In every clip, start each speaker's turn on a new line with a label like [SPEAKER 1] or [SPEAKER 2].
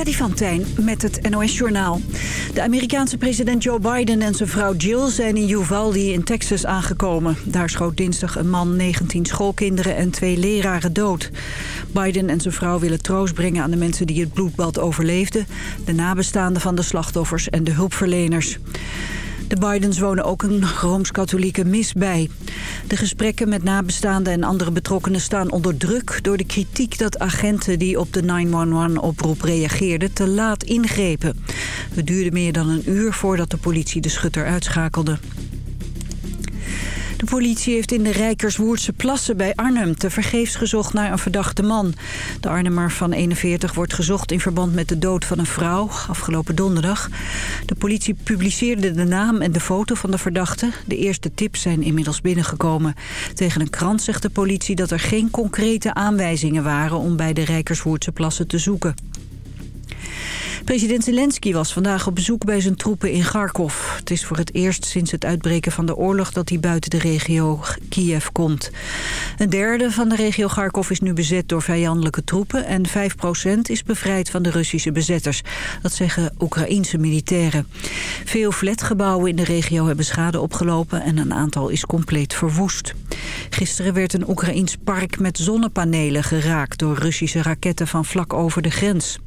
[SPEAKER 1] Freddy van met het NOS-journaal. De Amerikaanse president Joe Biden en zijn vrouw Jill zijn in Uvalde in Texas aangekomen. Daar schoot dinsdag een man 19 schoolkinderen en twee leraren dood. Biden en zijn vrouw willen troost brengen aan de mensen die het bloedbad overleefden... de nabestaanden van de slachtoffers en de hulpverleners. De Bidens wonen ook een Rooms-Katholieke mis bij. De gesprekken met nabestaanden en andere betrokkenen staan onder druk... door de kritiek dat agenten die op de 911-oproep reageerden te laat ingrepen. Het duurde meer dan een uur voordat de politie de schutter uitschakelde. De politie heeft in de Rijkerswoerdse plassen bij Arnhem tevergeefs gezocht naar een verdachte man. De Arnhemmer van 41 wordt gezocht in verband met de dood van een vrouw afgelopen donderdag. De politie publiceerde de naam en de foto van de verdachte. De eerste tips zijn inmiddels binnengekomen. Tegen een krant zegt de politie dat er geen concrete aanwijzingen waren om bij de Rijkerswoerdse plassen te zoeken. President Zelensky was vandaag op bezoek bij zijn troepen in Kharkov. Het is voor het eerst sinds het uitbreken van de oorlog dat hij buiten de regio Kiev komt. Een derde van de regio Kharkov is nu bezet door vijandelijke troepen... en 5% is bevrijd van de Russische bezetters. Dat zeggen Oekraïense militairen. Veel flatgebouwen in de regio hebben schade opgelopen... en een aantal is compleet verwoest. Gisteren werd een Oekraïens park met zonnepanelen geraakt... door Russische raketten van vlak over de grens.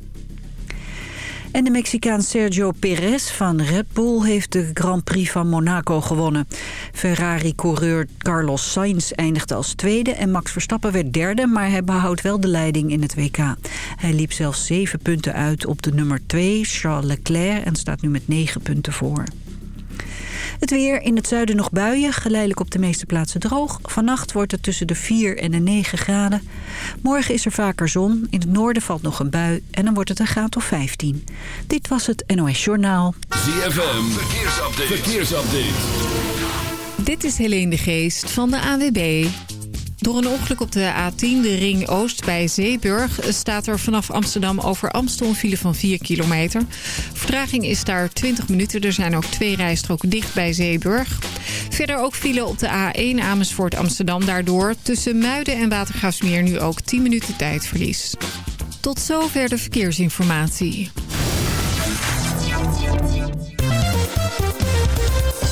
[SPEAKER 1] En de Mexicaan Sergio Perez van Red Bull heeft de Grand Prix van Monaco gewonnen. Ferrari-coureur Carlos Sainz eindigde als tweede en Max Verstappen werd derde... maar hij behoudt wel de leiding in het WK. Hij liep zelfs zeven punten uit op de nummer 2, Charles Leclerc... en staat nu met negen punten voor. Het weer in het zuiden nog buien, geleidelijk op de meeste plaatsen droog. Vannacht wordt het tussen de 4 en de 9 graden. Morgen is er vaker zon, in het noorden valt nog een bui en dan wordt het een graad of 15. Dit was het NOS Journaal.
[SPEAKER 2] ZFM, verkeersupdate. verkeersupdate.
[SPEAKER 3] Dit is Helene de Geest van de AWB. Door een ongeluk op de A10, de Ring Oost bij Zeeburg... staat er vanaf Amsterdam over Amstel een file van 4 kilometer. Vertraging is daar 20 minuten. Er zijn ook twee rijstroken dicht bij Zeeburg. Verder ook file op de A1 Amersfoort Amsterdam. Daardoor tussen Muiden en Watergraafsmeer nu ook 10 minuten tijdverlies. Tot zover de verkeersinformatie.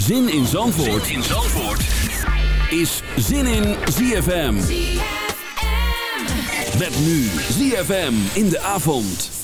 [SPEAKER 2] Zin in Zandvoort, zin in Zandvoort. is Zin in ZFM. Met nu ZFM in de avond.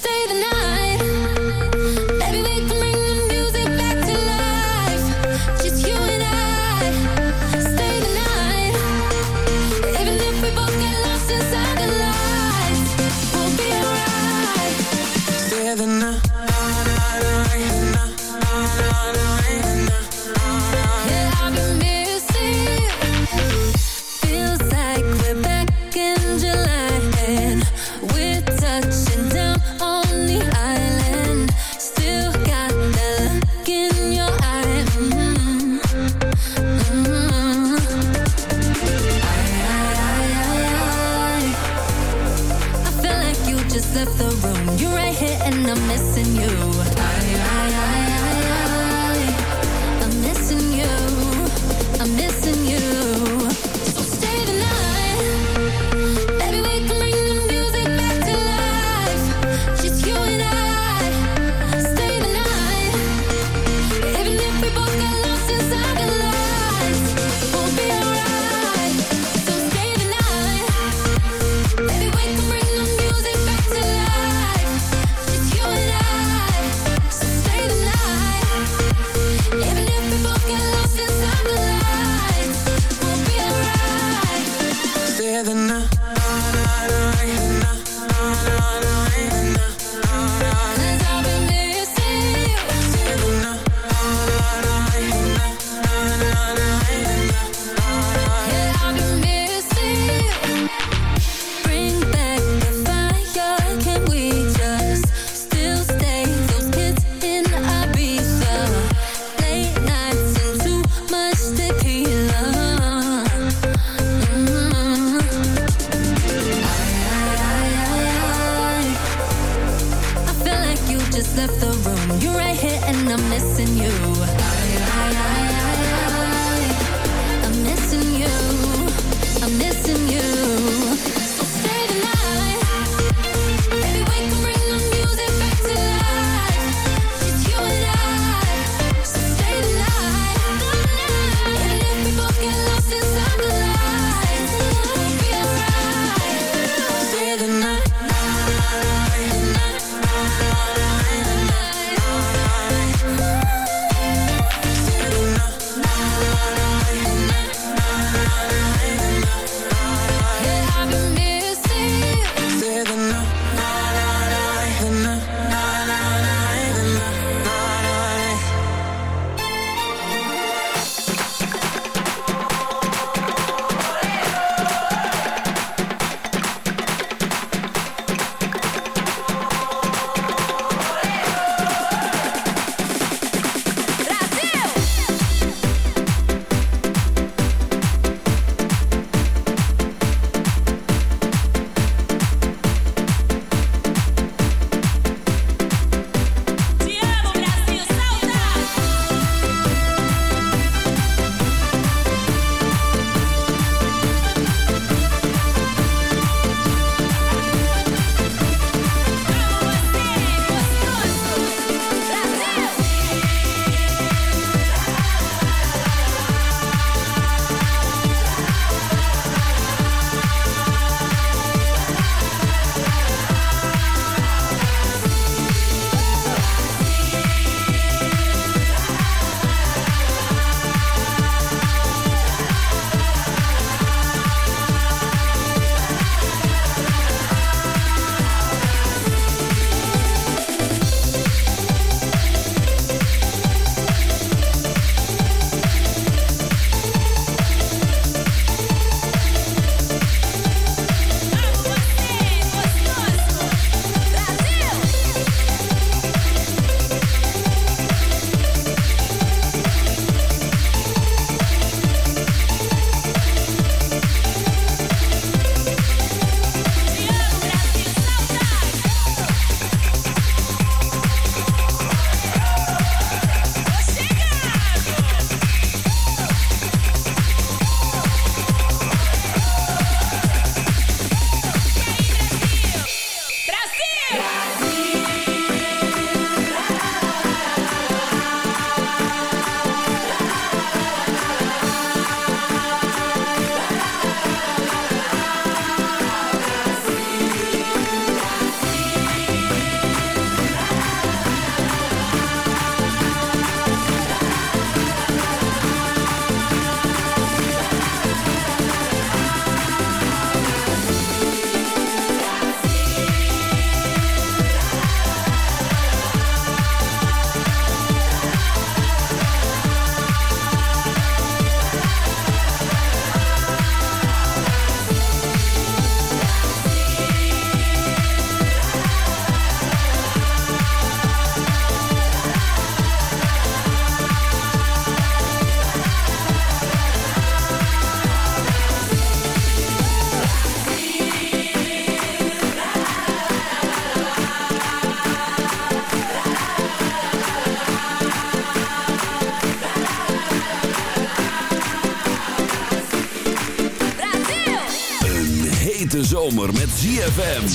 [SPEAKER 4] Zomer met ZFM.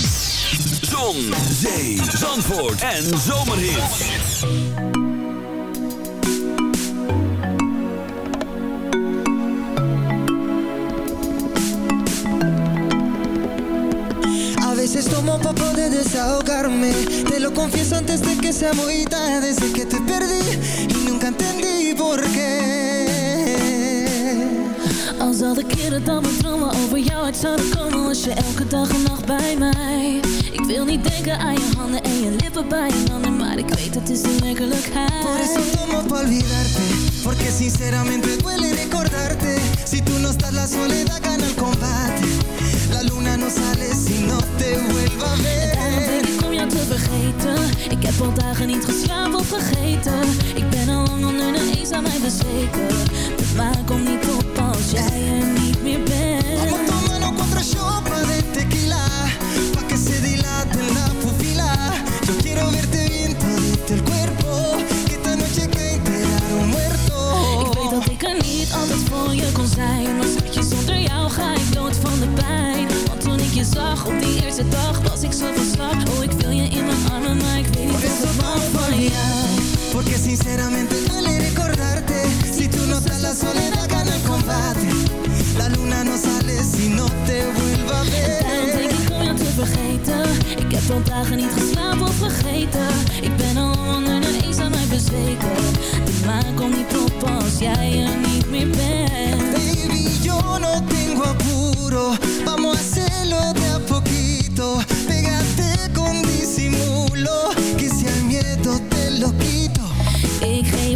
[SPEAKER 4] Zon, zee, zandvoort en zomerhits.
[SPEAKER 5] A veces tomo pa' poder desahogarme Te lo confieso antes de que sea muy tarde Desde que te perdí y nunca entendí por
[SPEAKER 6] al de keren dat mijn dromen over jou. Uit zouden komen Was je elke dag en nacht bij mij. Ik wil niet denken aan je handen en je lippen bij je handen Maar ik weet het is de werkelijkheid.
[SPEAKER 5] Por eso tomo pa' olvidarte Porque sinceramente duele recordarte. Si tú no estás la soledad gana el combate. La luna no sale si no te vuelva a ver.
[SPEAKER 6] Ik om jou te vergeten. Ik heb al dagen niet geslapen of vergeten. Ik ben al lang onder de eens aan mij bezweken. Het maakt om niet op als jij er niet meer bent.
[SPEAKER 5] Apuntándolo contra shoppen de tequila, pa' que se dilate la pupila. Yo quiero verte bien todito el cuerpo, que esta noche te enterraron muerto. Ik weet dat ik er niet altijd
[SPEAKER 6] voor je kon zijn, maar schatje zonder jou ga ik dood van de pijn. wat toen je zag op die eerste dag, als ik zo van slag. Oh, ik wil je in mijn armen, maar ik weet niet of van jou.
[SPEAKER 5] Porque sinceramente no sale si no te vuelva a
[SPEAKER 6] Daarom
[SPEAKER 5] ver.
[SPEAKER 6] denk ik om jou te vergeten Ik heb al dagen niet geslapen of vergeten Ik ben al onder de eens aan mij bezweken De maan komt niet op als jij er niet meer bent
[SPEAKER 5] Baby, yo no tengo apuro. Vamos a hacerlo de a poquito. Pégate con disimulo.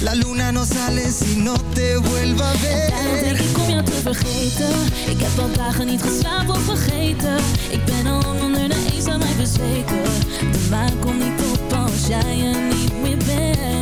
[SPEAKER 5] La luna no sale si no te vuelva a
[SPEAKER 6] Daarom denk
[SPEAKER 5] ver
[SPEAKER 6] ik om jou te vergeten. Ik heb al dagen niet geslapen of vergeten. Ik ben al lang onder de eens aan mij bezweken. De maan komt niet op als jij er niet meer bent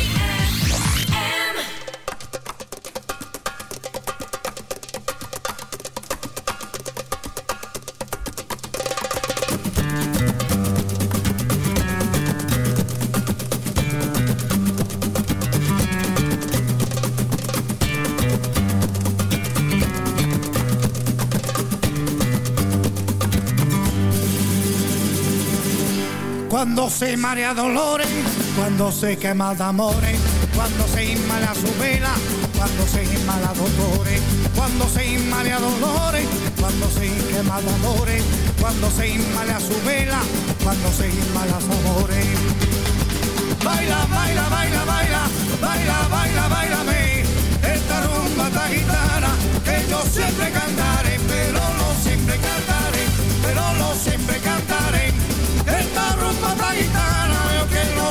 [SPEAKER 7] Se marea dolores, cuando se quema de amores, cuando se inmala su vela, cuando se inmala dolores, cuando se inmala dolores, cuando se quema de amores, cuando se inmala su vela, cuando se inmala su amores. Baila, baila, baila, baila, baila, baila, bailame, esta rumba esta gitana que yo siempre cantaré, pero no siempre cantaré, pero no siempre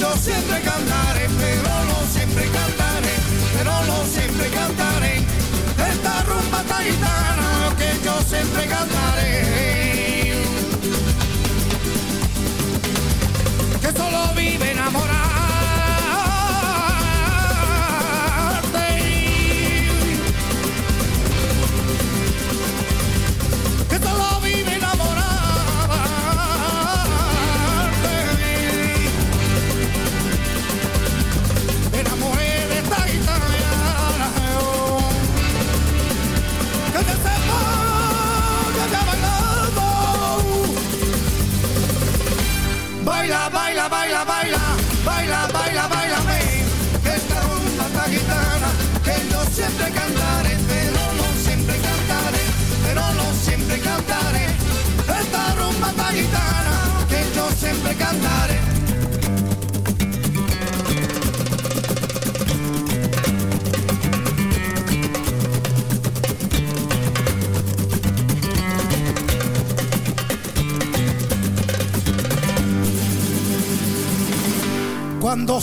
[SPEAKER 7] yo siempre cantaré, pero no siempre cantaré, pero no siempre cantaré. Esta rumba taitana que yo siempre cantaré. Que solo vive enamorarte.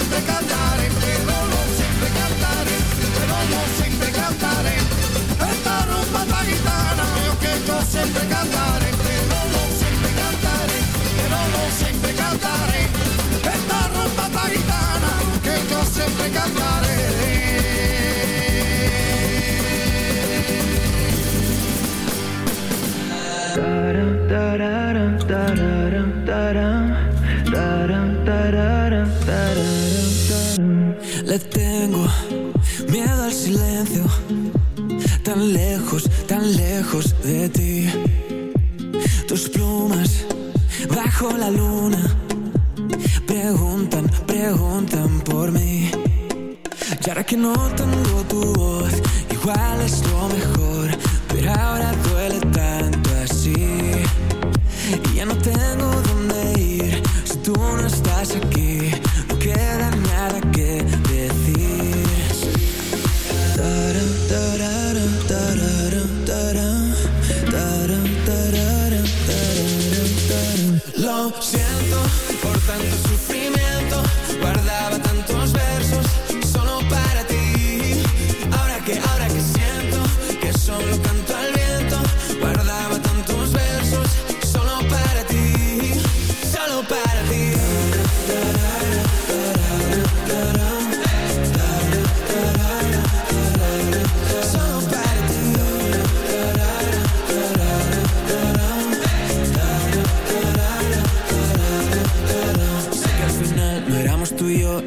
[SPEAKER 7] que yo siempre cantaré, pero no siempre cantaré, pero no siempre cantaré. Esta rumba, esta gitana, que yo siempre cantaré, pero no siempre cantaré, pero no siempre cantaré. Esta rumba, esta gitana, que yo siempre cantaré.
[SPEAKER 8] Le tengo miedo al silencio, tan lejos, tan lejos de ti. Tus plumas bajo la luna preguntan, preguntan por mí. Y ahora que no tengo tu voz, igual es lo mejor,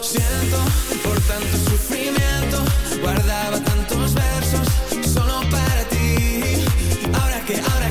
[SPEAKER 8] siento por tanto sufrimiento. Guardaba tantos versos solo para ti. Ahora que, ahora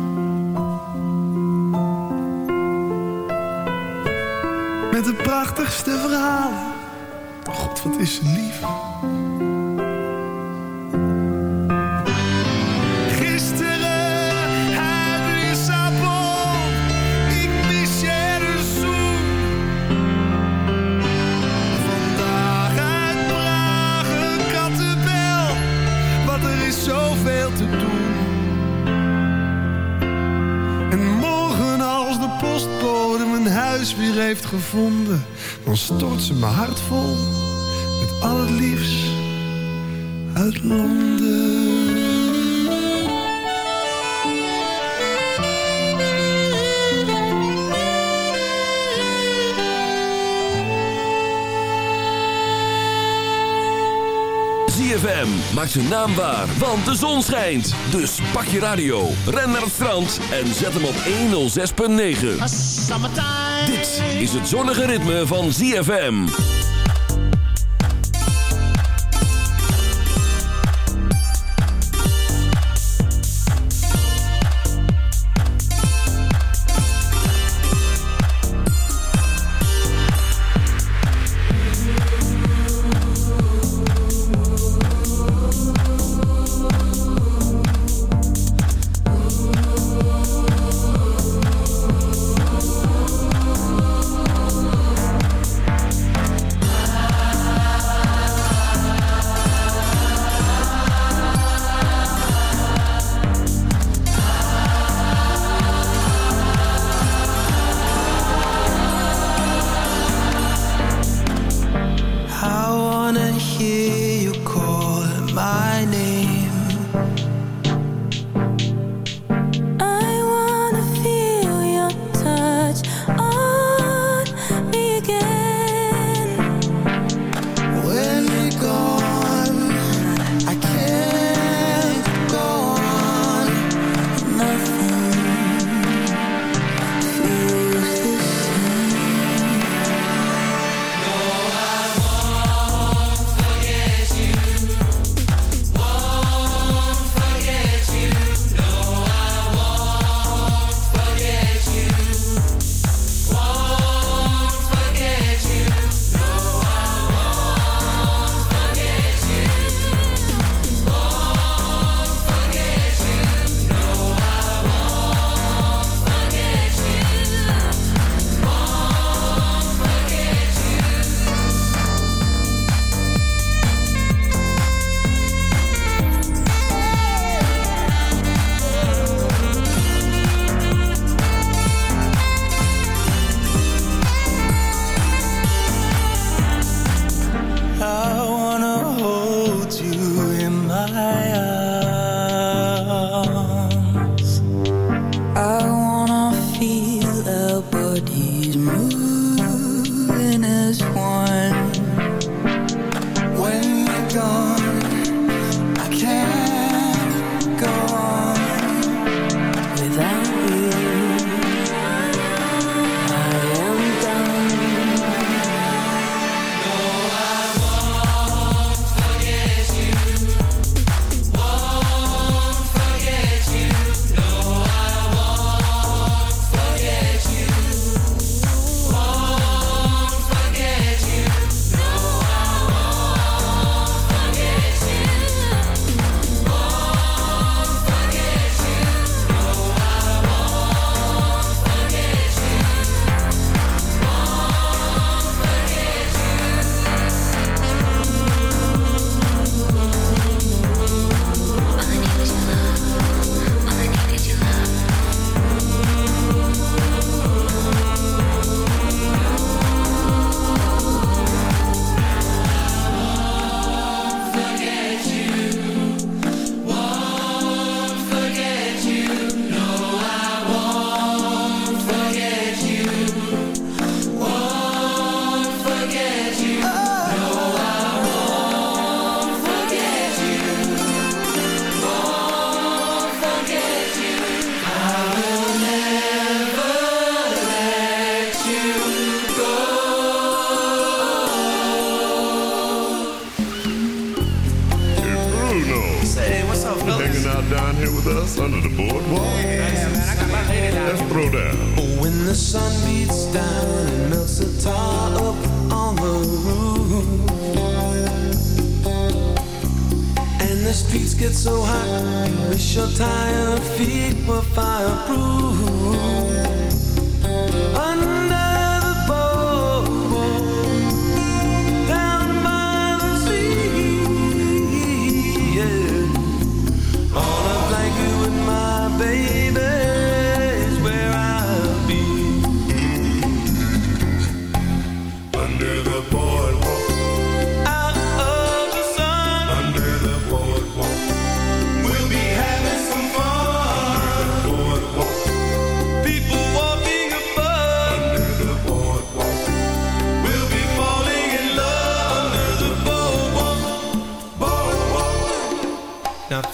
[SPEAKER 9] Met de prachtigste verhalen. God, wat is lief. Gevonden, dan stort ze mijn hart vol met al het liefst uit Londen.
[SPEAKER 10] ZFM maakt zijn naam waar, want de zon schijnt. Dus pak je radio, ren naar het strand en zet hem op 106.9. Is het zonnige ritme van ZFM.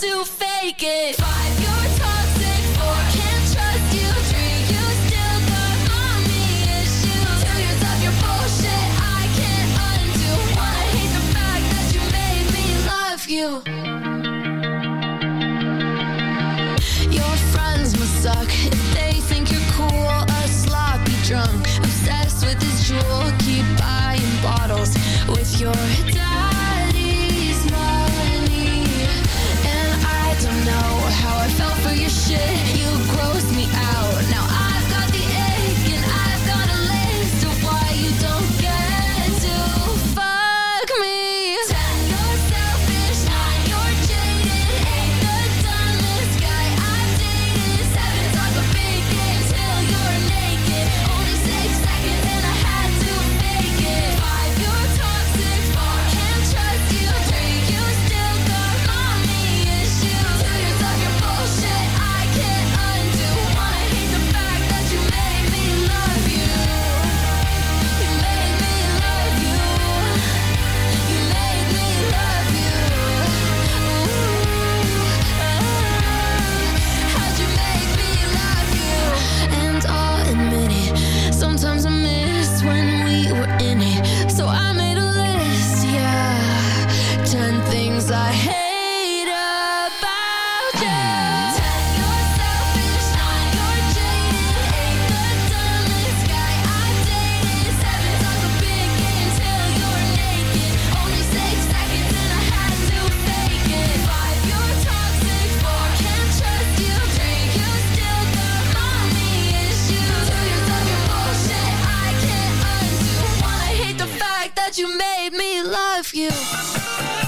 [SPEAKER 8] to
[SPEAKER 2] fake it. Five, you're toxic. Four, can't trust you. Three, you still got mommy issues. Two, yourself you're bullshit. I can't undo. One, I hate the fact that you made me love you. Your friends must suck if they think you're cool. A sloppy drunk, obsessed with his jewel. Keep buying bottles with your. you made me love you.